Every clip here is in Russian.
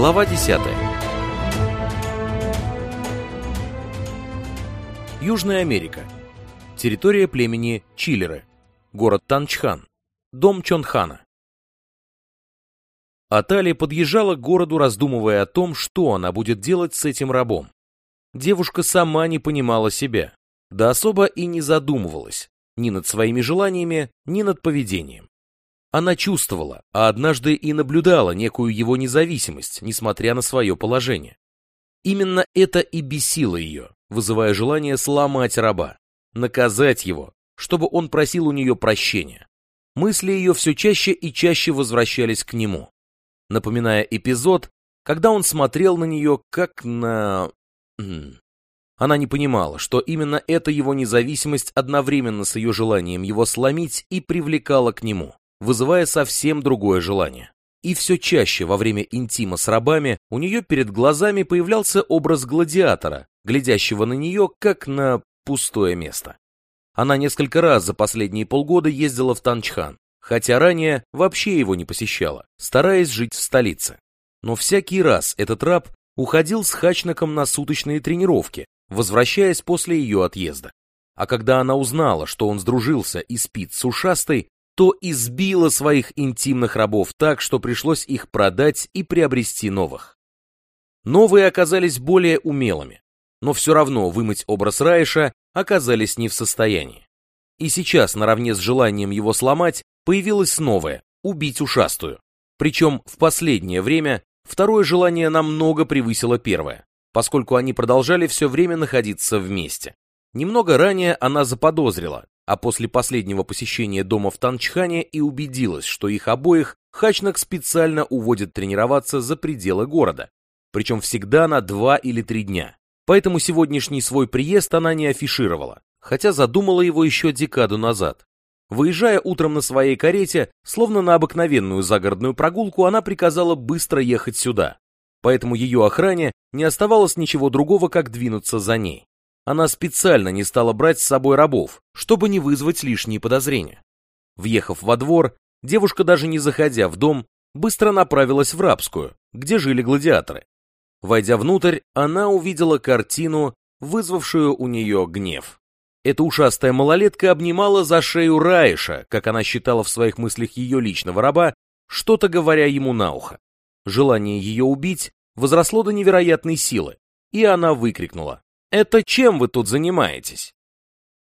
Глава 10. Южная Америка. Территория племени Чилеры. Город Танчхан. Дом Чонхана. Атали подъезжала к городу, раздумывая о том, что она будет делать с этим рабом. Девушка сама не понимала себя, да особо и не задумывалась ни над своими желаниями, ни над поведением. Она чувствовала, а однажды и наблюдала некую его независимость, несмотря на свое положение. Именно это и бесило ее, вызывая желание сломать раба, наказать его, чтобы он просил у нее прощения. Мысли ее все чаще и чаще возвращались к нему, напоминая эпизод, когда он смотрел на нее как на... Она не понимала, что именно эта его независимость одновременно с ее желанием его сломить и привлекала к нему вызывая совсем другое желание. И все чаще во время интима с рабами у нее перед глазами появлялся образ гладиатора, глядящего на нее как на пустое место. Она несколько раз за последние полгода ездила в Танчхан, хотя ранее вообще его не посещала, стараясь жить в столице. Но всякий раз этот раб уходил с Хачнаком на суточные тренировки, возвращаясь после ее отъезда. А когда она узнала, что он сдружился и спит с ушастой, то избила своих интимных рабов так, что пришлось их продать и приобрести новых. Новые оказались более умелыми, но все равно вымыть образ Раиша оказались не в состоянии. И сейчас, наравне с желанием его сломать, появилось новое – убить ушастую. Причем в последнее время второе желание намного превысило первое, поскольку они продолжали все время находиться вместе. Немного ранее она заподозрила, а после последнего посещения дома в Танчхане и убедилась, что их обоих Хачнак специально уводит тренироваться за пределы города, причем всегда на два или три дня. Поэтому сегодняшний свой приезд она не афишировала, хотя задумала его еще декаду назад. Выезжая утром на своей карете, словно на обыкновенную загородную прогулку, она приказала быстро ехать сюда. Поэтому ее охране не оставалось ничего другого, как двинуться за ней. Она специально не стала брать с собой рабов, чтобы не вызвать лишние подозрения. Въехав во двор, девушка, даже не заходя в дом, быстро направилась в рабскую, где жили гладиаторы. Войдя внутрь, она увидела картину, вызвавшую у нее гнев. Эта ушастая малолетка обнимала за шею Раиша, как она считала в своих мыслях ее личного раба, что-то говоря ему на ухо. Желание ее убить возросло до невероятной силы, и она выкрикнула это чем вы тут занимаетесь?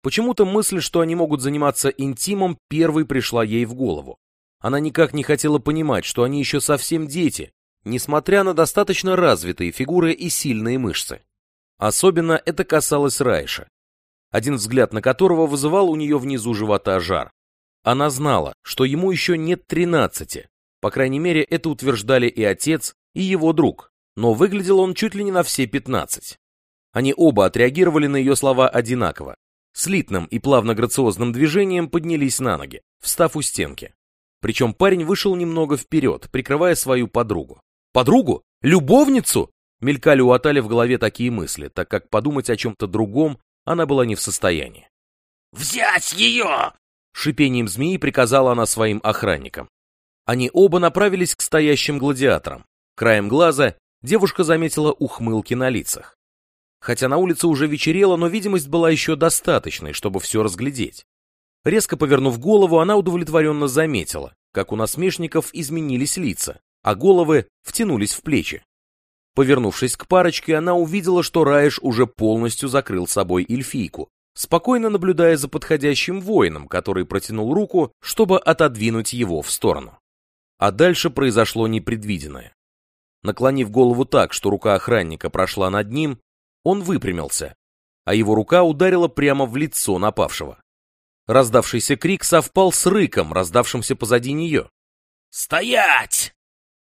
Почему-то мысль, что они могут заниматься интимом, первой пришла ей в голову. Она никак не хотела понимать, что они еще совсем дети, несмотря на достаточно развитые фигуры и сильные мышцы. Особенно это касалось Райша, один взгляд на которого вызывал у нее внизу живота жар. Она знала, что ему еще нет тринадцати, по крайней мере это утверждали и отец, и его друг, но выглядел он чуть ли не на все пятнадцать. Они оба отреагировали на ее слова одинаково. Слитным и плавно-грациозным движением поднялись на ноги, встав у стенки. Причем парень вышел немного вперед, прикрывая свою подругу. «Подругу? Любовницу?» Мелькали у Атали в голове такие мысли, так как подумать о чем-то другом она была не в состоянии. «Взять ее!» Шипением змеи приказала она своим охранникам. Они оба направились к стоящим гладиаторам. Краем глаза девушка заметила ухмылки на лицах. Хотя на улице уже вечерело, но видимость была еще достаточной, чтобы все разглядеть. Резко повернув голову, она удовлетворенно заметила, как у насмешников изменились лица, а головы втянулись в плечи. Повернувшись к парочке, она увидела, что Раиш уже полностью закрыл собой эльфийку, спокойно наблюдая за подходящим воином, который протянул руку, чтобы отодвинуть его в сторону. А дальше произошло непредвиденное. Наклонив голову так, что рука охранника прошла над ним, он выпрямился, а его рука ударила прямо в лицо напавшего. Раздавшийся крик совпал с рыком, раздавшимся позади нее. «Стоять!»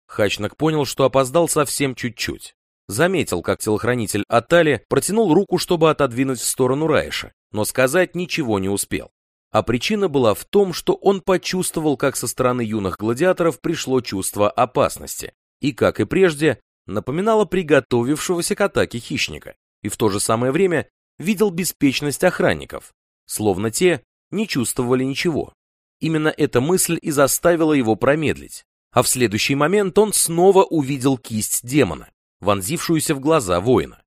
Хачнак понял, что опоздал совсем чуть-чуть. Заметил, как телохранитель Атали протянул руку, чтобы отодвинуть в сторону Раиша, но сказать ничего не успел. А причина была в том, что он почувствовал, как со стороны юных гладиаторов пришло чувство опасности, и, как и прежде, напоминало приготовившегося к атаке хищника и в то же самое время видел беспечность охранников, словно те не чувствовали ничего. Именно эта мысль и заставила его промедлить, А в следующий момент он снова увидел кисть демона, вонзившуюся в глаза воина.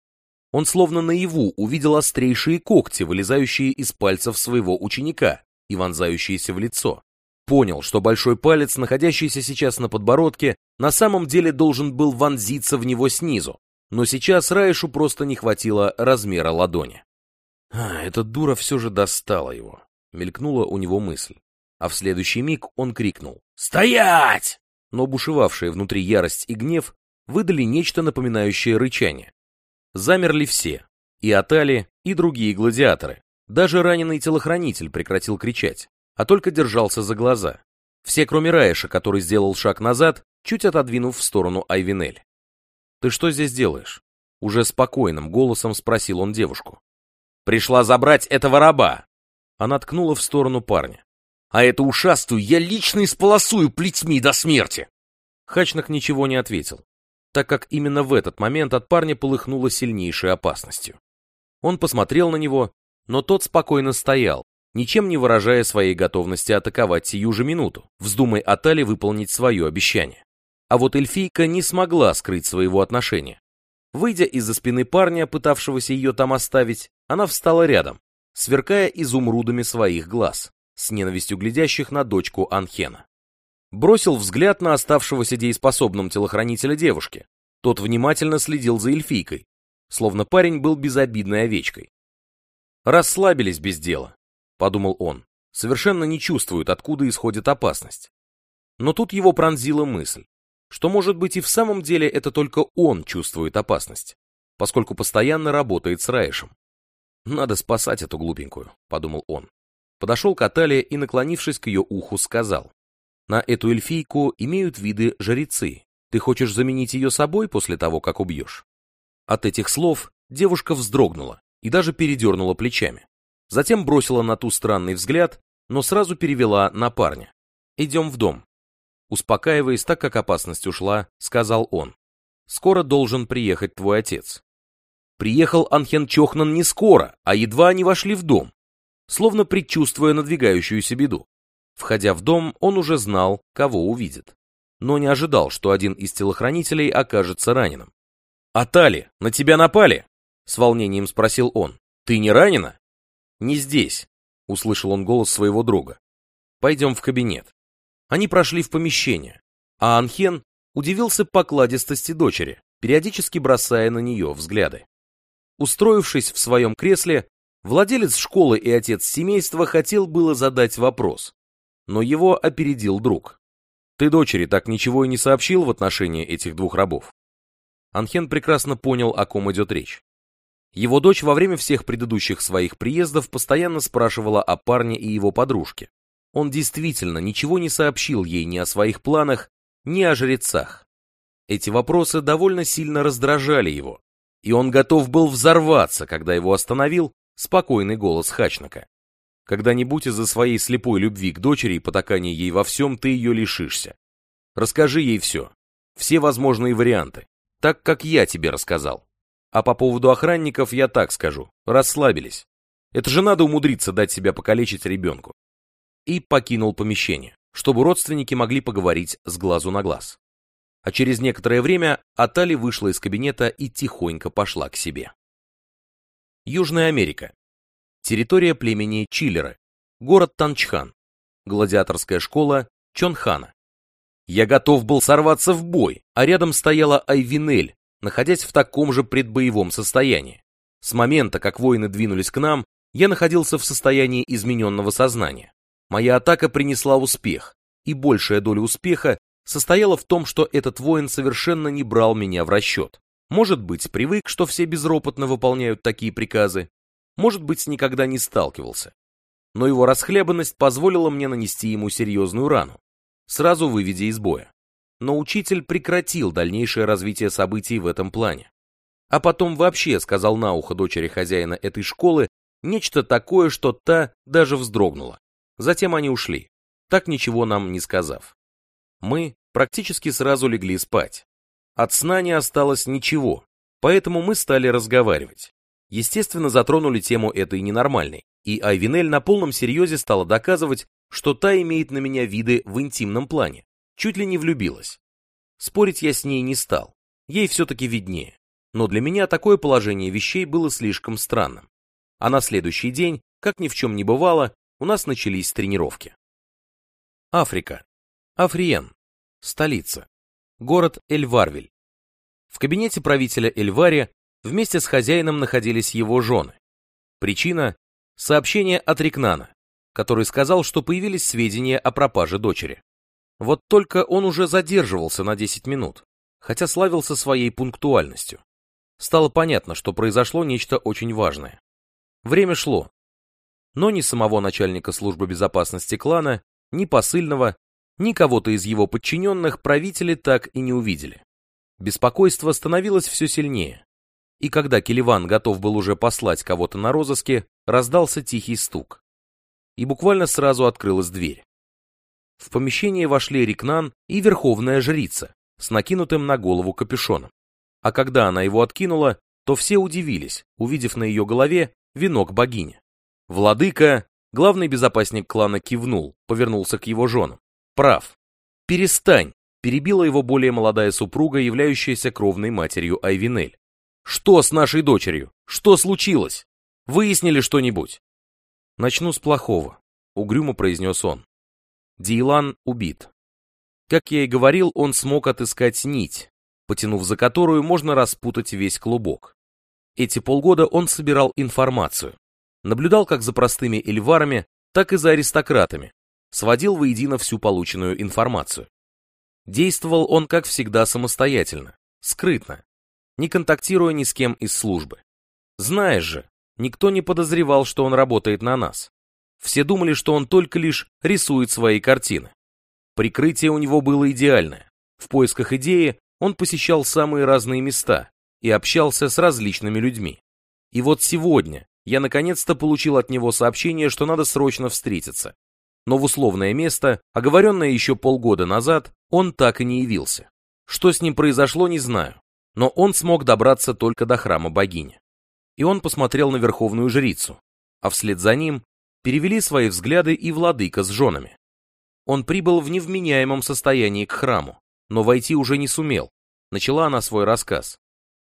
Он словно наяву увидел острейшие когти, вылезающие из пальцев своего ученика и вонзающиеся в лицо. Понял, что большой палец, находящийся сейчас на подбородке, на самом деле должен был вонзиться в него снизу, но сейчас Раишу просто не хватило размера ладони. А, эта дура все же достала его, мелькнула у него мысль. А в следующий миг он крикнул «Стоять!» Но бушевавшие внутри ярость и гнев выдали нечто напоминающее рычание. Замерли все, и Атали, и другие гладиаторы. Даже раненый телохранитель прекратил кричать, а только держался за глаза. Все, кроме Раиша, который сделал шаг назад, чуть отодвинув в сторону Айвинель. «Ты что здесь делаешь?» Уже спокойным голосом спросил он девушку. «Пришла забрать этого раба!» Она ткнула в сторону парня. «А эту ушастую я лично исполосую плетьми до смерти!» Хачнак ничего не ответил так как именно в этот момент от парня полыхнуло сильнейшей опасностью. Он посмотрел на него, но тот спокойно стоял, ничем не выражая своей готовности атаковать сию же минуту, вздумай Атали выполнить свое обещание. А вот эльфийка не смогла скрыть своего отношения. Выйдя из-за спины парня, пытавшегося ее там оставить, она встала рядом, сверкая изумрудами своих глаз, с ненавистью глядящих на дочку Анхена бросил взгляд на оставшегося дееспособным телохранителя девушки. Тот внимательно следил за эльфийкой, словно парень был безобидной овечкой. «Расслабились без дела», — подумал он, совершенно не чувствуют, откуда исходит опасность. Но тут его пронзила мысль, что, может быть, и в самом деле это только он чувствует опасность, поскольку постоянно работает с Раишем. «Надо спасать эту глупенькую», — подумал он. Подошел к Аталии и, наклонившись к ее уху, сказал. На эту эльфийку имеют виды жрецы. Ты хочешь заменить ее собой после того, как убьешь? От этих слов девушка вздрогнула и даже передернула плечами. Затем бросила на ту странный взгляд, но сразу перевела на парня. «Идем в дом». Успокаиваясь, так как опасность ушла, сказал он. «Скоро должен приехать твой отец». Приехал Анхен Чохнан не скоро, а едва они вошли в дом, словно предчувствуя надвигающуюся беду. Входя в дом, он уже знал, кого увидит, но не ожидал, что один из телохранителей окажется раненым. «Атали, на тебя напали?» — с волнением спросил он. «Ты не ранена?» «Не здесь», — услышал он голос своего друга. «Пойдем в кабинет». Они прошли в помещение, а Анхен удивился покладистости дочери, периодически бросая на нее взгляды. Устроившись в своем кресле, владелец школы и отец семейства хотел было задать вопрос, но его опередил друг. «Ты дочери так ничего и не сообщил в отношении этих двух рабов?» Анхен прекрасно понял, о ком идет речь. Его дочь во время всех предыдущих своих приездов постоянно спрашивала о парне и его подружке. Он действительно ничего не сообщил ей ни о своих планах, ни о жрецах. Эти вопросы довольно сильно раздражали его, и он готов был взорваться, когда его остановил спокойный голос Хачнака. Когда-нибудь из-за своей слепой любви к дочери и потакания ей во всем ты ее лишишься. Расскажи ей все, все возможные варианты, так как я тебе рассказал. А по поводу охранников я так скажу, расслабились. Это же надо умудриться дать себя покалечить ребенку. И покинул помещение, чтобы родственники могли поговорить с глазу на глаз. А через некоторое время Атали вышла из кабинета и тихонько пошла к себе. Южная Америка. Территория племени Чиллеры. Город Танчхан. Гладиаторская школа Чонхана. Я готов был сорваться в бой, а рядом стояла Айвинель, находясь в таком же предбоевом состоянии. С момента, как воины двинулись к нам, я находился в состоянии измененного сознания. Моя атака принесла успех, и большая доля успеха состояла в том, что этот воин совершенно не брал меня в расчет. Может быть, привык, что все безропотно выполняют такие приказы, может быть, никогда не сталкивался. Но его расхлябанность позволила мне нанести ему серьезную рану, сразу выведя из боя. Но учитель прекратил дальнейшее развитие событий в этом плане. А потом вообще сказал на ухо дочери хозяина этой школы нечто такое, что та даже вздрогнула. Затем они ушли, так ничего нам не сказав. Мы практически сразу легли спать. От сна не осталось ничего, поэтому мы стали разговаривать естественно, затронули тему этой ненормальной, и Айвинель на полном серьезе стала доказывать, что та имеет на меня виды в интимном плане, чуть ли не влюбилась. Спорить я с ней не стал, ей все-таки виднее. Но для меня такое положение вещей было слишком странным. А на следующий день, как ни в чем не бывало, у нас начались тренировки. Африка. Африен. Столица. Город Эльварвиль. В кабинете правителя Эльвари вместе с хозяином находились его жены. Причина – сообщение от Рикнана, который сказал, что появились сведения о пропаже дочери. Вот только он уже задерживался на 10 минут, хотя славился своей пунктуальностью. Стало понятно, что произошло нечто очень важное. Время шло, но ни самого начальника службы безопасности клана, ни посыльного, ни кого-то из его подчиненных правители так и не увидели. Беспокойство становилось все сильнее, и когда Келиван готов был уже послать кого-то на розыске, раздался тихий стук. И буквально сразу открылась дверь. В помещение вошли Рикнан и Верховная Жрица с накинутым на голову капюшоном. А когда она его откинула, то все удивились, увидев на ее голове венок богини. Владыка, главный безопасник клана кивнул, повернулся к его женам. Прав. Перестань, перебила его более молодая супруга, являющаяся кровной матерью Айвинель. Что с нашей дочерью? Что случилось? Выяснили что-нибудь? Начну с плохого, угрюмо произнес он. Дийлан убит. Как я и говорил, он смог отыскать нить, потянув за которую можно распутать весь клубок. Эти полгода он собирал информацию, наблюдал как за простыми эльварами, так и за аристократами, сводил воедино всю полученную информацию. Действовал он, как всегда, самостоятельно, скрытно, не контактируя ни с кем из службы. Знаешь же, никто не подозревал, что он работает на нас. Все думали, что он только лишь рисует свои картины. Прикрытие у него было идеальное. В поисках идеи он посещал самые разные места и общался с различными людьми. И вот сегодня я наконец-то получил от него сообщение, что надо срочно встретиться. Но в условное место, оговоренное еще полгода назад, он так и не явился. Что с ним произошло, не знаю но он смог добраться только до храма богини. И он посмотрел на верховную жрицу, а вслед за ним перевели свои взгляды и владыка с женами. Он прибыл в невменяемом состоянии к храму, но войти уже не сумел. Начала она свой рассказ.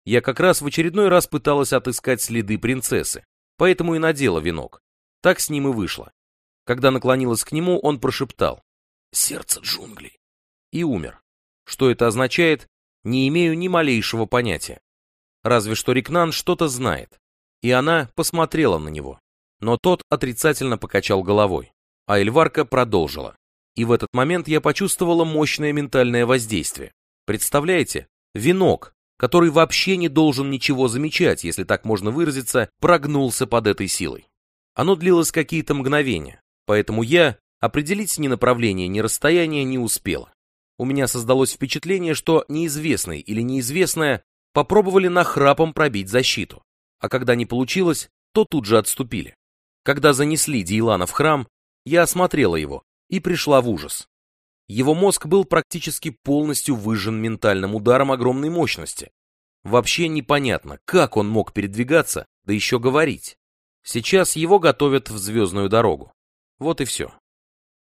Я как раз в очередной раз пыталась отыскать следы принцессы, поэтому и надела венок. Так с ним и вышло. Когда наклонилась к нему, он прошептал «Сердце джунглей» и умер. Что это означает, не имею ни малейшего понятия. Разве что Рикнан что-то знает. И она посмотрела на него. Но тот отрицательно покачал головой. А Эльварка продолжила. И в этот момент я почувствовала мощное ментальное воздействие. Представляете? Венок, который вообще не должен ничего замечать, если так можно выразиться, прогнулся под этой силой. Оно длилось какие-то мгновения, поэтому я определить ни направление, ни расстояние не успела у меня создалось впечатление, что неизвестный или неизвестная попробовали нахрапом пробить защиту, а когда не получилось, то тут же отступили. Когда занесли Дийлана в храм, я осмотрела его и пришла в ужас. Его мозг был практически полностью выжжен ментальным ударом огромной мощности. Вообще непонятно, как он мог передвигаться, да еще говорить. Сейчас его готовят в звездную дорогу. Вот и все.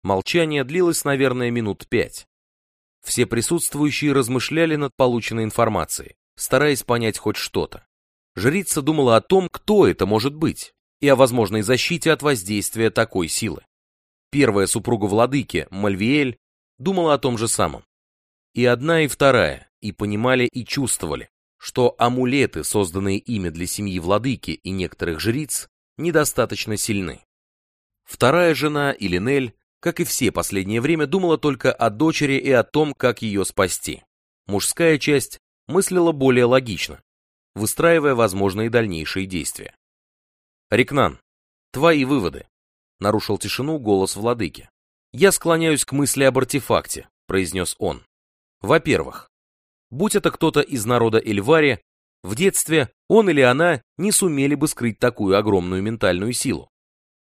Молчание длилось, наверное, минут пять. Все присутствующие размышляли над полученной информацией, стараясь понять хоть что-то. Жрица думала о том, кто это может быть, и о возможной защите от воздействия такой силы. Первая супруга владыки, Мальвиэль, думала о том же самом. И одна, и вторая, и понимали, и чувствовали, что амулеты, созданные ими для семьи владыки и некоторых жриц, недостаточно сильны. Вторая жена, Илинель, как и все последнее время, думала только о дочери и о том, как ее спасти. Мужская часть мыслила более логично, выстраивая возможные дальнейшие действия. «Рикнан, твои выводы», — нарушил тишину голос владыки. «Я склоняюсь к мысли об артефакте», — произнес он. «Во-первых, будь это кто-то из народа Эльвари, в детстве он или она не сумели бы скрыть такую огромную ментальную силу.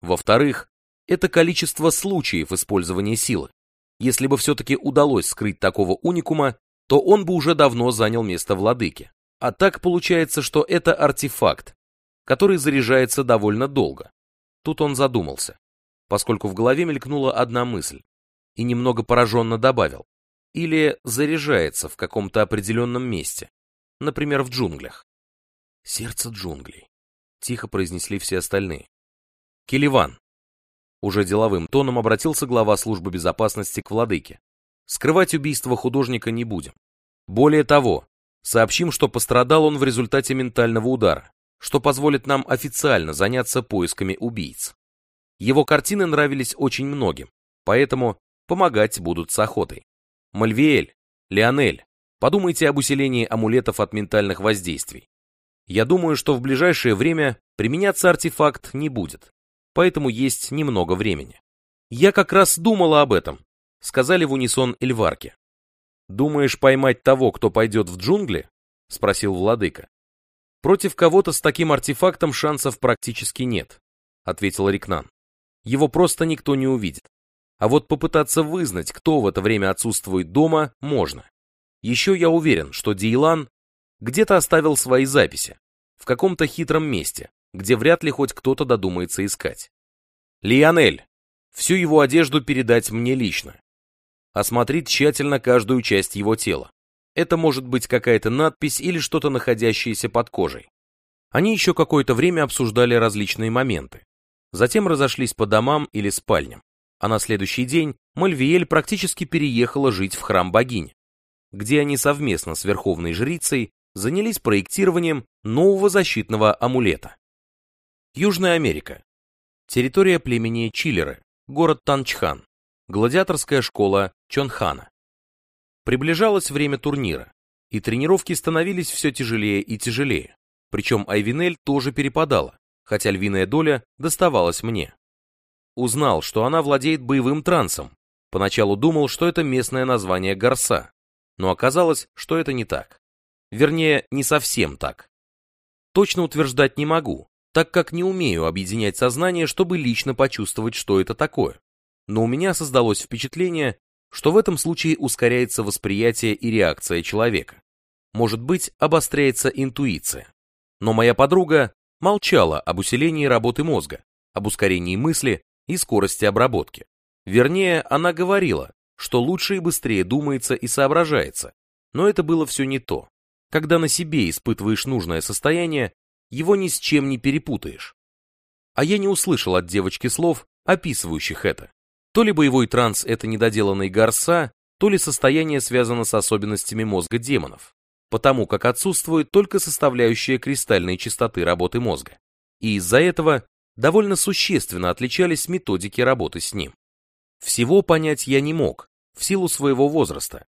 Во-вторых, это количество случаев использования силы. Если бы все-таки удалось скрыть такого уникума, то он бы уже давно занял место владыки. А так получается, что это артефакт, который заряжается довольно долго. Тут он задумался, поскольку в голове мелькнула одна мысль, и немного пораженно добавил. или заряжается в каком-то определенном месте, например, в джунглях. Сердце джунглей. Тихо произнесли все остальные. Келиван. Уже деловым тоном обратился глава службы безопасности к владыке. Скрывать убийство художника не будем. Более того, сообщим, что пострадал он в результате ментального удара, что позволит нам официально заняться поисками убийц. Его картины нравились очень многим, поэтому помогать будут с охотой. Мальвиэль, Леонель, подумайте об усилении амулетов от ментальных воздействий. Я думаю, что в ближайшее время применяться артефакт не будет, поэтому есть немного времени. Я как раз думала об этом, сказали в унисон Эльварке. Думаешь поймать того, кто пойдет в джунгли? Спросил владыка. Против кого-то с таким артефактом шансов практически нет, ответил Рикнан. Его просто никто не увидит. А вот попытаться вызнать, кто в это время отсутствует дома, можно. Еще я уверен, что Дейлан где-то оставил свои записи, в каком-то хитром месте, где вряд ли хоть кто-то додумается искать. Лионель, всю его одежду передать мне лично. Осмотреть тщательно каждую часть его тела. Это может быть какая-то надпись или что-то находящееся под кожей. Они еще какое-то время обсуждали различные моменты. Затем разошлись по домам или спальням. А на следующий день Мальвиэль практически переехала жить в храм богини, где они совместно с верховной жрицей занялись проектированием нового защитного амулета. Южная Америка. Территория племени Чиллеры, город Танчхан, гладиаторская школа Чонхана. Приближалось время турнира, и тренировки становились все тяжелее и тяжелее, причем Айвинель тоже перепадала, хотя львиная доля доставалась мне. Узнал, что она владеет боевым трансом, поначалу думал, что это местное название горса, но оказалось, что это не так. Вернее, не совсем так. Точно утверждать не могу, так как не умею объединять сознание, чтобы лично почувствовать, что это такое. Но у меня создалось впечатление, что в этом случае ускоряется восприятие и реакция человека. Может быть, обостряется интуиция. Но моя подруга молчала об усилении работы мозга, об ускорении мысли и скорости обработки. Вернее, она говорила, что лучше и быстрее думается и соображается, но это было все не то. Когда на себе испытываешь нужное состояние, его ни с чем не перепутаешь. А я не услышал от девочки слов, описывающих это. То ли боевой транс — это недоделанный горса, то ли состояние связано с особенностями мозга демонов, потому как отсутствует только составляющая кристальной частоты работы мозга. И из-за этого довольно существенно отличались методики работы с ним. Всего понять я не мог, в силу своего возраста,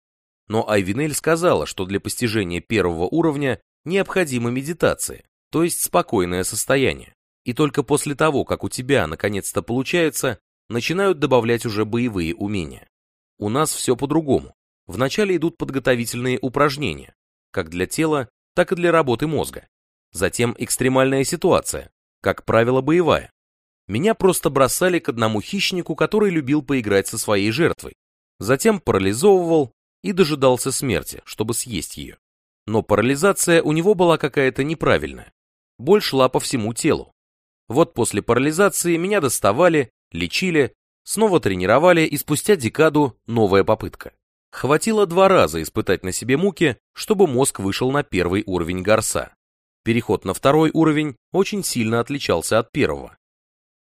но Айвинель сказала, что для постижения первого уровня необходима медитация, то есть спокойное состояние. И только после того, как у тебя наконец-то получается, начинают добавлять уже боевые умения. У нас все по-другому. Вначале идут подготовительные упражнения, как для тела, так и для работы мозга. Затем экстремальная ситуация, как правило, боевая. Меня просто бросали к одному хищнику, который любил поиграть со своей жертвой. Затем парализовывал, и дожидался смерти, чтобы съесть ее. Но парализация у него была какая-то неправильная. Боль шла по всему телу. Вот после парализации меня доставали, лечили, снова тренировали и спустя декаду новая попытка. Хватило два раза испытать на себе муки, чтобы мозг вышел на первый уровень горса. Переход на второй уровень очень сильно отличался от первого.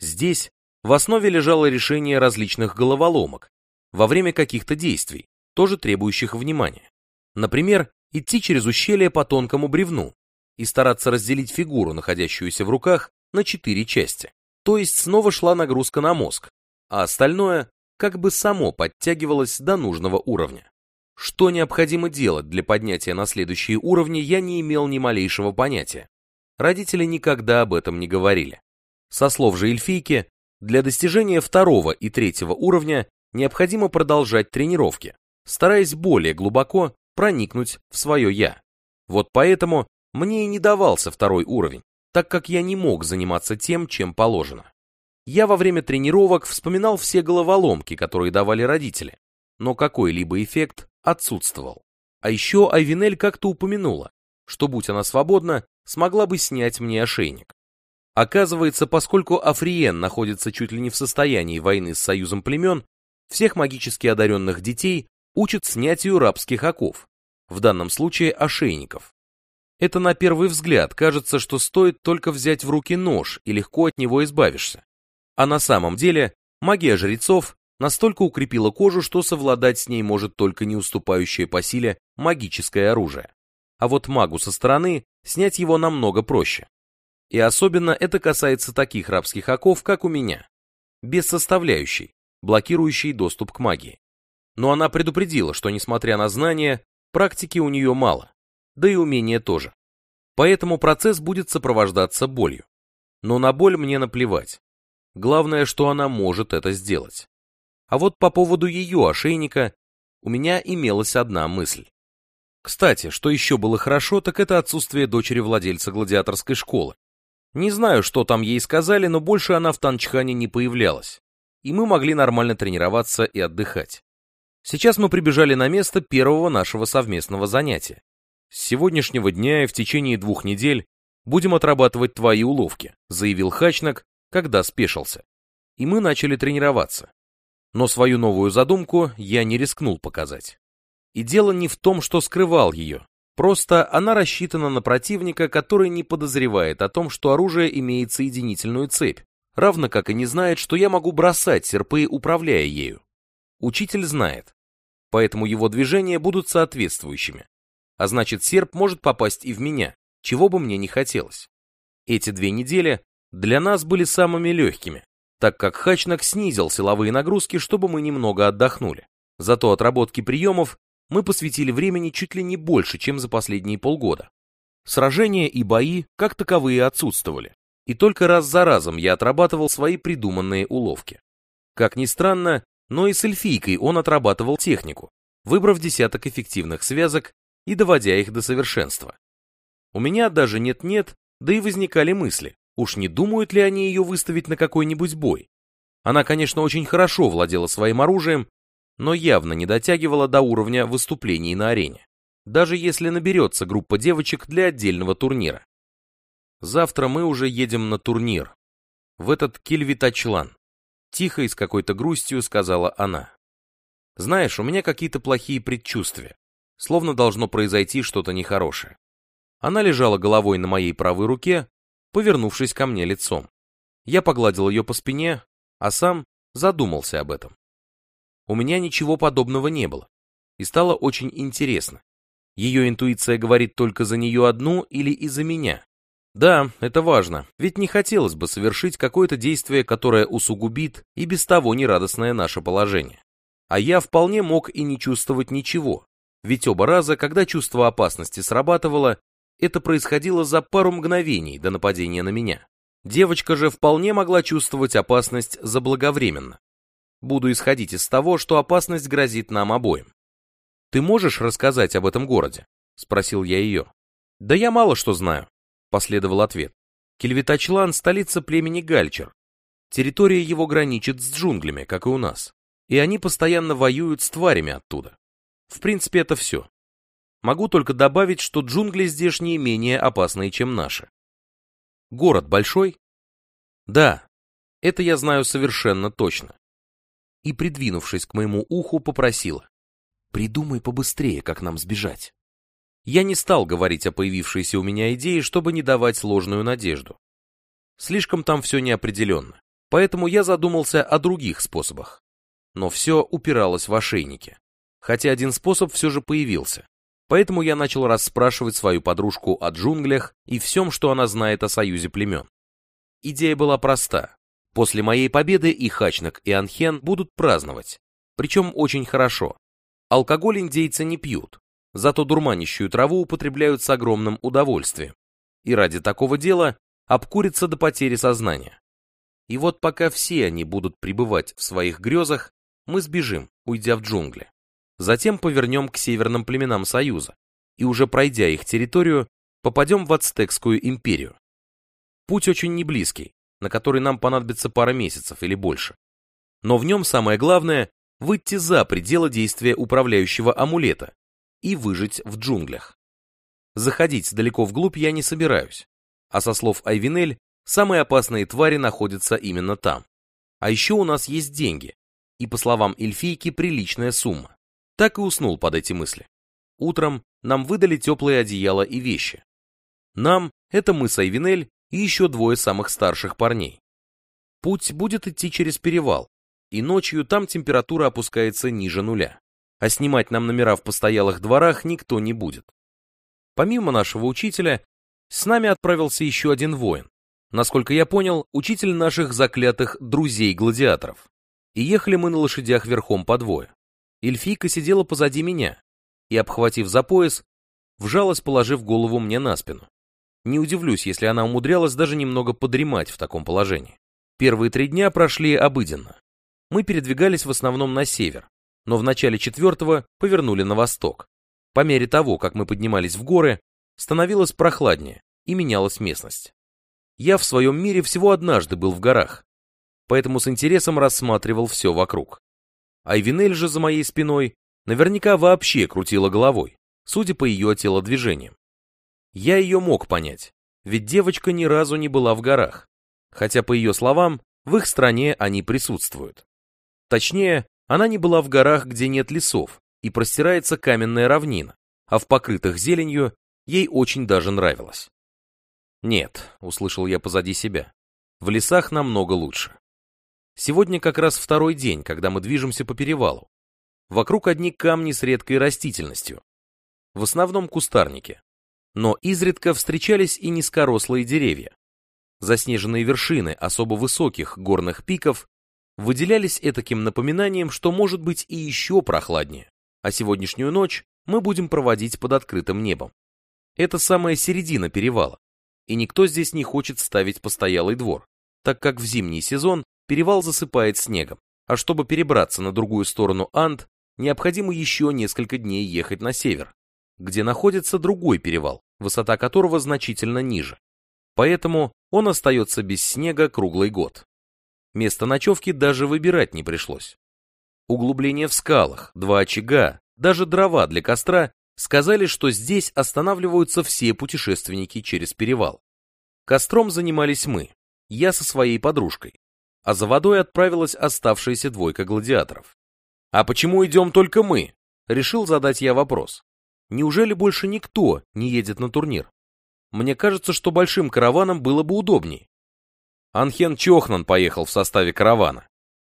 Здесь в основе лежало решение различных головоломок во время каких-то действий, тоже требующих внимания. Например, идти через ущелье по тонкому бревну и стараться разделить фигуру, находящуюся в руках, на четыре части. То есть снова шла нагрузка на мозг, а остальное как бы само подтягивалось до нужного уровня. Что необходимо делать для поднятия на следующие уровни, я не имел ни малейшего понятия. Родители никогда об этом не говорили. Со слов же эльфийки, для достижения второго и третьего уровня необходимо продолжать тренировки, стараясь более глубоко проникнуть в свое «я». Вот поэтому мне и не давался второй уровень, так как я не мог заниматься тем, чем положено. Я во время тренировок вспоминал все головоломки, которые давали родители, но какой-либо эффект отсутствовал. А еще Айвинель как-то упомянула, что, будь она свободна, смогла бы снять мне ошейник. Оказывается, поскольку Африен находится чуть ли не в состоянии войны с союзом племен, всех магически одаренных детей учит снятию рабских оков, в данном случае ошейников. Это на первый взгляд кажется, что стоит только взять в руки нож и легко от него избавишься. А на самом деле магия жрецов настолько укрепила кожу, что совладать с ней может только не уступающее по силе магическое оружие. А вот магу со стороны снять его намного проще. И особенно это касается таких рабских оков, как у меня. Без составляющей, блокирующей доступ к магии. Но она предупредила, что несмотря на знания, практики у нее мало, да и умения тоже. Поэтому процесс будет сопровождаться болью. Но на боль мне наплевать. Главное, что она может это сделать. А вот по поводу ее ошейника у меня имелась одна мысль. Кстати, что еще было хорошо, так это отсутствие дочери владельца гладиаторской школы. Не знаю, что там ей сказали, но больше она в Танчхане не появлялась. И мы могли нормально тренироваться и отдыхать. Сейчас мы прибежали на место первого нашего совместного занятия. С сегодняшнего дня и в течение двух недель будем отрабатывать твои уловки, заявил Хачнак, когда спешился. И мы начали тренироваться. Но свою новую задумку я не рискнул показать. И дело не в том, что скрывал ее, Просто она рассчитана на противника, который не подозревает о том, что оружие имеет соединительную цепь, равно как и не знает, что я могу бросать серпы, управляя ею. Учитель знает, поэтому его движения будут соответствующими. А значит, серп может попасть и в меня, чего бы мне не хотелось. Эти две недели для нас были самыми легкими, так как Хачнак снизил силовые нагрузки, чтобы мы немного отдохнули. Зато отработки приемов мы посвятили времени чуть ли не больше, чем за последние полгода. Сражения и бои как таковые отсутствовали, и только раз за разом я отрабатывал свои придуманные уловки. Как ни странно, но и с эльфийкой он отрабатывал технику, выбрав десяток эффективных связок и доводя их до совершенства. У меня даже нет-нет, да и возникали мысли, уж не думают ли они ее выставить на какой-нибудь бой. Она, конечно, очень хорошо владела своим оружием но явно не дотягивала до уровня выступлений на арене, даже если наберется группа девочек для отдельного турнира. Завтра мы уже едем на турнир, в этот Кильвитачлан. Тихо и с какой-то грустью сказала она. Знаешь, у меня какие-то плохие предчувствия, словно должно произойти что-то нехорошее. Она лежала головой на моей правой руке, повернувшись ко мне лицом. Я погладил ее по спине, а сам задумался об этом. У меня ничего подобного не было. И стало очень интересно. Ее интуиция говорит только за нее одну или и за меня? Да, это важно, ведь не хотелось бы совершить какое-то действие, которое усугубит и без того нерадостное наше положение. А я вполне мог и не чувствовать ничего, ведь оба раза, когда чувство опасности срабатывало, это происходило за пару мгновений до нападения на меня. Девочка же вполне могла чувствовать опасность заблаговременно. Буду исходить из того, что опасность грозит нам обоим. Ты можешь рассказать об этом городе? Спросил я ее. Да я мало что знаю, последовал ответ. Кельвитачлан – столица племени Гальчер. Территория его граничит с джунглями, как и у нас. И они постоянно воюют с тварями оттуда. В принципе, это все. Могу только добавить, что джунгли здешние менее опасные, чем наши. Город большой? Да, это я знаю совершенно точно и, придвинувшись к моему уху, попросила. «Придумай побыстрее, как нам сбежать». Я не стал говорить о появившейся у меня идее, чтобы не давать ложную надежду. Слишком там все неопределенно, поэтому я задумался о других способах. Но все упиралось в ошейники. Хотя один способ все же появился. Поэтому я начал расспрашивать свою подружку о джунглях и всем, что она знает о союзе племен. Идея была проста. После моей победы и Хачнак, и Анхен будут праздновать. Причем очень хорошо. Алкоголь индейцы не пьют, зато дурманящую траву употребляют с огромным удовольствием. И ради такого дела обкурятся до потери сознания. И вот пока все они будут пребывать в своих грезах, мы сбежим, уйдя в джунгли. Затем повернем к северным племенам Союза, и уже пройдя их территорию, попадем в Ацтекскую империю. Путь очень неблизкий, на который нам понадобится пара месяцев или больше. Но в нем самое главное – выйти за пределы действия управляющего амулета и выжить в джунглях. Заходить далеко вглубь я не собираюсь, а со слов Айвинель, самые опасные твари находятся именно там. А еще у нас есть деньги, и по словам эльфийки приличная сумма. Так и уснул под эти мысли. Утром нам выдали теплые одеяла и вещи. Нам — это мы с Айвинель и еще двое самых старших парней. Путь будет идти через перевал, и ночью там температура опускается ниже нуля, а снимать нам номера в постоялых дворах никто не будет. Помимо нашего учителя, с нами отправился еще один воин. Насколько я понял, учитель наших заклятых друзей-гладиаторов. И ехали мы на лошадях верхом по двое. Эльфийка сидела позади меня и, обхватив за пояс, вжалась, положив голову мне на спину. Не удивлюсь, если она умудрялась даже немного подремать в таком положении. Первые три дня прошли обыденно. Мы передвигались в основном на север, но в начале четвертого повернули на восток. По мере того, как мы поднимались в горы, становилось прохладнее и менялась местность. Я в своем мире всего однажды был в горах, поэтому с интересом рассматривал все вокруг. Айвинель же за моей спиной наверняка вообще крутила головой, судя по ее телодвижениям. Я ее мог понять, ведь девочка ни разу не была в горах, хотя, по ее словам, в их стране они присутствуют. Точнее, она не была в горах, где нет лесов, и простирается каменная равнина, а в покрытых зеленью ей очень даже нравилось. «Нет», — услышал я позади себя, — «в лесах намного лучше». Сегодня как раз второй день, когда мы движемся по перевалу. Вокруг одни камни с редкой растительностью. В основном кустарники. Но изредка встречались и низкорослые деревья. Заснеженные вершины особо высоких горных пиков выделялись этаким напоминанием, что может быть и еще прохладнее, а сегодняшнюю ночь мы будем проводить под открытым небом. Это самая середина перевала, и никто здесь не хочет ставить постоялый двор, так как в зимний сезон перевал засыпает снегом, а чтобы перебраться на другую сторону Анд, необходимо еще несколько дней ехать на север, где находится другой перевал, высота которого значительно ниже. Поэтому он остается без снега круглый год. Место ночевки даже выбирать не пришлось. Углубление в скалах, два очага, даже дрова для костра сказали, что здесь останавливаются все путешественники через перевал. Костром занимались мы, я со своей подружкой, а за водой отправилась оставшаяся двойка гладиаторов. «А почему идем только мы?» — решил задать я вопрос. «Неужели больше никто не едет на турнир?» Мне кажется, что большим караваном было бы удобней. Анхен Чохнан поехал в составе каравана,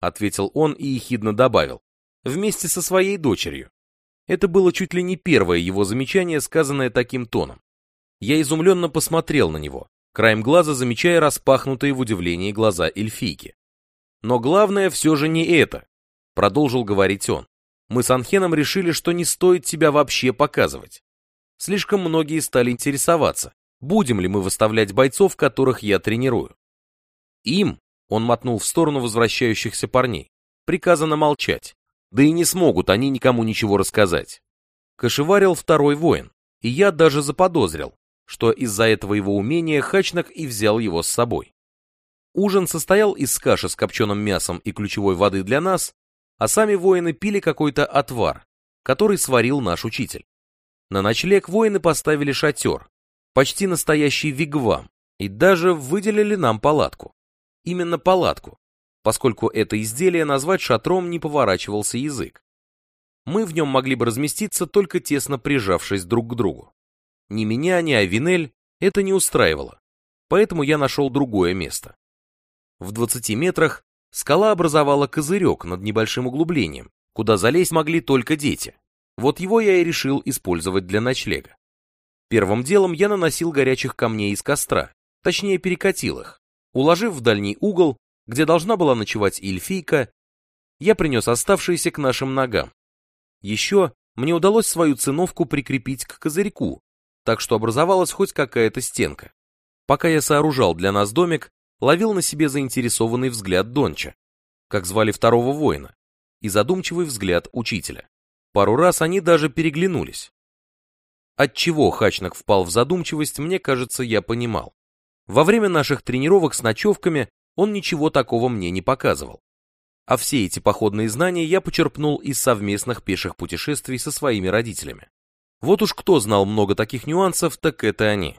ответил он и ехидно добавил, вместе со своей дочерью. Это было чуть ли не первое его замечание, сказанное таким тоном. Я изумленно посмотрел на него, краем глаза замечая распахнутые в удивлении глаза эльфийки. Но главное все же не это, продолжил говорить он. Мы с Анхеном решили, что не стоит тебя вообще показывать. Слишком многие стали интересоваться, будем ли мы выставлять бойцов, которых я тренирую. Им, он мотнул в сторону возвращающихся парней, приказано молчать, да и не смогут они никому ничего рассказать. Кошеварил второй воин, и я даже заподозрил, что из-за этого его умения Хачнак и взял его с собой. Ужин состоял из каши с копченым мясом и ключевой воды для нас, а сами воины пили какой-то отвар, который сварил наш учитель. На ночлег воины поставили шатер, почти настоящий вигвам, и даже выделили нам палатку. Именно палатку, поскольку это изделие назвать шатром не поворачивался язык. Мы в нем могли бы разместиться, только тесно прижавшись друг к другу. Ни меня, ни Авинель это не устраивало, поэтому я нашел другое место. В 20 метрах скала образовала козырек над небольшим углублением, куда залезть могли только дети. Вот его я и решил использовать для ночлега. Первым делом я наносил горячих камней из костра, точнее перекатил их, уложив в дальний угол, где должна была ночевать эльфийка, я принес оставшиеся к нашим ногам. Еще мне удалось свою циновку прикрепить к козырьку, так что образовалась хоть какая-то стенка. Пока я сооружал для нас домик, ловил на себе заинтересованный взгляд Донча, как звали второго воина, и задумчивый взгляд учителя. Пару раз они даже переглянулись. Отчего Хачнак впал в задумчивость, мне кажется, я понимал. Во время наших тренировок с ночевками он ничего такого мне не показывал. А все эти походные знания я почерпнул из совместных пеших путешествий со своими родителями. Вот уж кто знал много таких нюансов, так это они.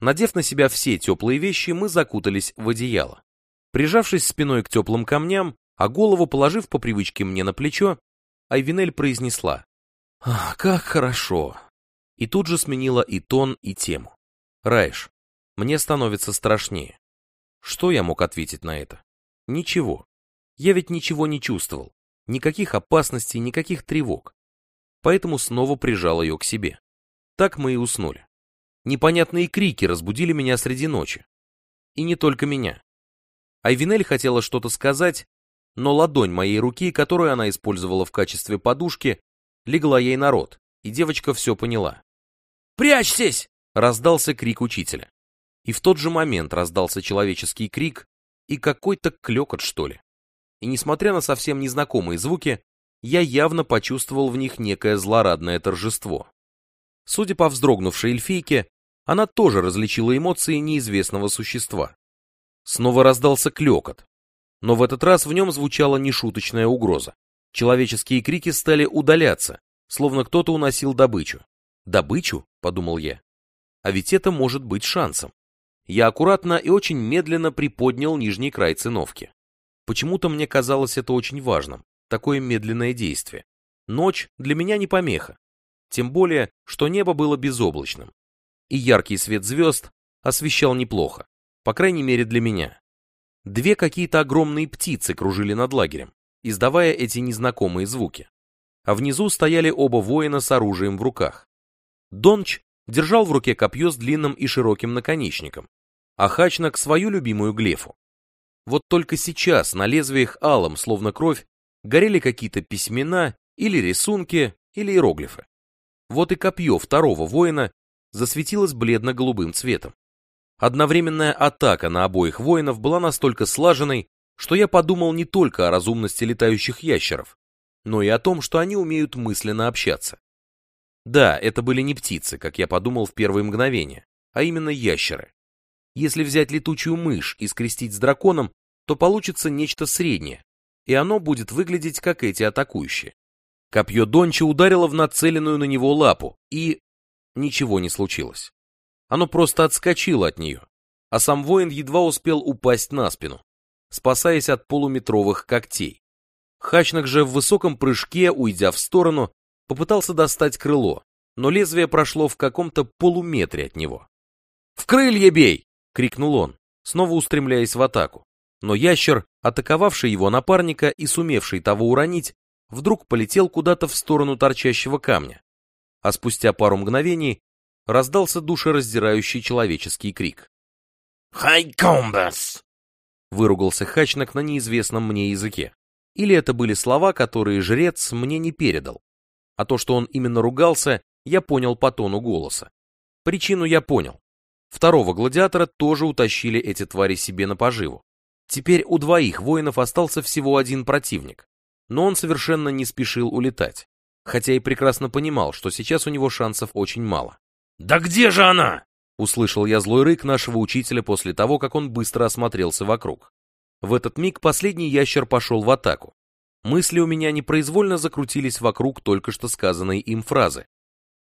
Надев на себя все теплые вещи, мы закутались в одеяло. Прижавшись спиной к теплым камням, а голову положив по привычке мне на плечо, Айвинель произнесла «Ах, как хорошо!» И тут же сменила и тон, и тему. «Райш, мне становится страшнее». Что я мог ответить на это? Ничего. Я ведь ничего не чувствовал. Никаких опасностей, никаких тревог. Поэтому снова прижал ее к себе. Так мы и уснули. Непонятные крики разбудили меня среди ночи. И не только меня. Айвинель хотела что-то сказать, но ладонь моей руки, которую она использовала в качестве подушки, легла ей на рот, и девочка все поняла. «Прячьтесь!» — раздался крик учителя. И в тот же момент раздался человеческий крик и какой-то клекот, что ли. И несмотря на совсем незнакомые звуки, я явно почувствовал в них некое злорадное торжество. Судя по вздрогнувшей эльфийке, она тоже различила эмоции неизвестного существа. Снова раздался клекот, но в этот раз в нем звучала нешуточная угроза. Человеческие крики стали удаляться, словно кто-то уносил добычу. «Добычу?» — подумал я. «А ведь это может быть шансом». Я аккуратно и очень медленно приподнял нижний край циновки. Почему-то мне казалось это очень важным, такое медленное действие. Ночь для меня не помеха. Тем более, что небо было безоблачным. И яркий свет звезд освещал неплохо, по крайней мере для меня. Две какие-то огромные птицы кружили над лагерем, издавая эти незнакомые звуки. А внизу стояли оба воина с оружием в руках. Донч держал в руке копье с длинным и широким наконечником, а Хачнак свою любимую глефу. Вот только сейчас на лезвиях алом, словно кровь, горели какие-то письмена или рисунки, или иероглифы. Вот и копье второго воина засветилось бледно-голубым цветом. Одновременная атака на обоих воинов была настолько слаженной, что я подумал не только о разумности летающих ящеров, но и о том, что они умеют мысленно общаться. Да, это были не птицы, как я подумал в первые мгновения, а именно ящеры. Если взять летучую мышь и скрестить с драконом, то получится нечто среднее, и оно будет выглядеть как эти атакующие. Копье Донча ударило в нацеленную на него лапу, и... Ничего не случилось. Оно просто отскочило от нее, а сам воин едва успел упасть на спину, спасаясь от полуметровых когтей. Хачнак же в высоком прыжке, уйдя в сторону, попытался достать крыло, но лезвие прошло в каком-то полуметре от него. «В крылья бей!» — крикнул он, снова устремляясь в атаку. Но ящер, атаковавший его напарника и сумевший того уронить, вдруг полетел куда-то в сторону торчащего камня. А спустя пару мгновений раздался душераздирающий человеческий крик. «Хайкомбас!» Выругался Хачнак на неизвестном мне языке. Или это были слова, которые жрец мне не передал. А то, что он именно ругался, я понял по тону голоса. Причину я понял. Второго гладиатора тоже утащили эти твари себе на поживу. Теперь у двоих воинов остался всего один противник, но он совершенно не спешил улетать, хотя и прекрасно понимал, что сейчас у него шансов очень мало. «Да где же она?» Услышал я злой рык нашего учителя после того, как он быстро осмотрелся вокруг. В этот миг последний ящер пошел в атаку. Мысли у меня непроизвольно закрутились вокруг только что сказанной им фразы.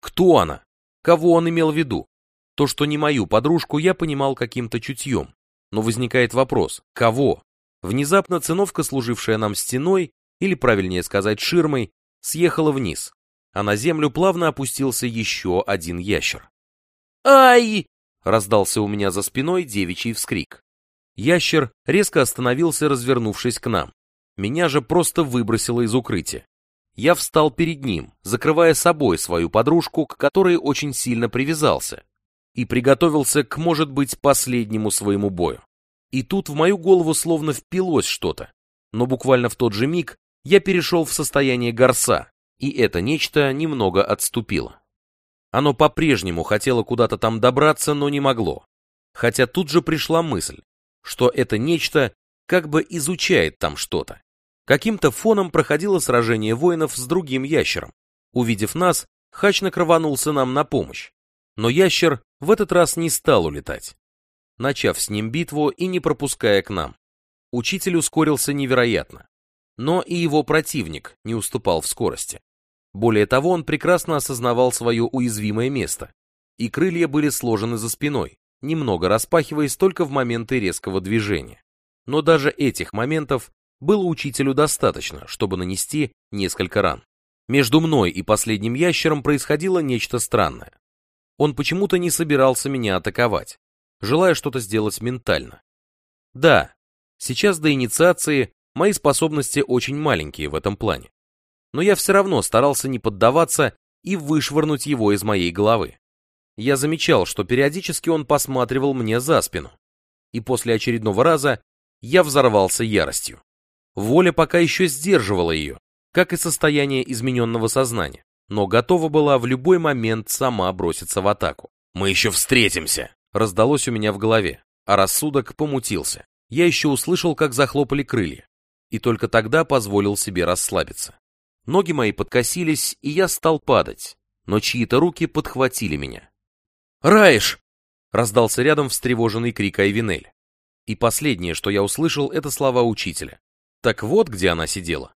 Кто она? Кого он имел в виду? То, что не мою подружку, я понимал каким-то чутьем. Но возникает вопрос, кого? Внезапно циновка, служившая нам стеной, или правильнее сказать ширмой, съехала вниз, а на землю плавно опустился еще один ящер. «Ай!» — раздался у меня за спиной девичий вскрик. Ящер резко остановился, развернувшись к нам. Меня же просто выбросило из укрытия. Я встал перед ним, закрывая собой свою подружку, к которой очень сильно привязался, и приготовился к, может быть, последнему своему бою. И тут в мою голову словно впилось что-то, но буквально в тот же миг я перешел в состояние горса, и это нечто немного отступило. Оно по-прежнему хотело куда-то там добраться, но не могло. Хотя тут же пришла мысль, что это нечто как бы изучает там что-то. Каким-то фоном проходило сражение воинов с другим ящером. Увидев нас, Хач накрыванулся нам на помощь. Но ящер в этот раз не стал улетать, начав с ним битву и не пропуская к нам. Учитель ускорился невероятно, но и его противник не уступал в скорости. Более того, он прекрасно осознавал свое уязвимое место, и крылья были сложены за спиной, немного распахиваясь только в моменты резкого движения. Но даже этих моментов было учителю достаточно, чтобы нанести несколько ран. Между мной и последним ящером происходило нечто странное. Он почему-то не собирался меня атаковать, желая что-то сделать ментально. Да, сейчас до инициации мои способности очень маленькие в этом плане. Но я все равно старался не поддаваться и вышвырнуть его из моей головы. Я замечал, что периодически он посматривал мне за спину. И после очередного раза я взорвался яростью. Воля пока еще сдерживала ее, как и состояние измененного сознания, но готова была в любой момент сама броситься в атаку. «Мы еще встретимся!» раздалось у меня в голове, а рассудок помутился. Я еще услышал, как захлопали крылья, и только тогда позволил себе расслабиться. Ноги мои подкосились, и я стал падать, но чьи-то руки подхватили меня. «Раиш!» — раздался рядом встревоженный крик Айвинель. И последнее, что я услышал, это слова учителя. Так вот, где она сидела.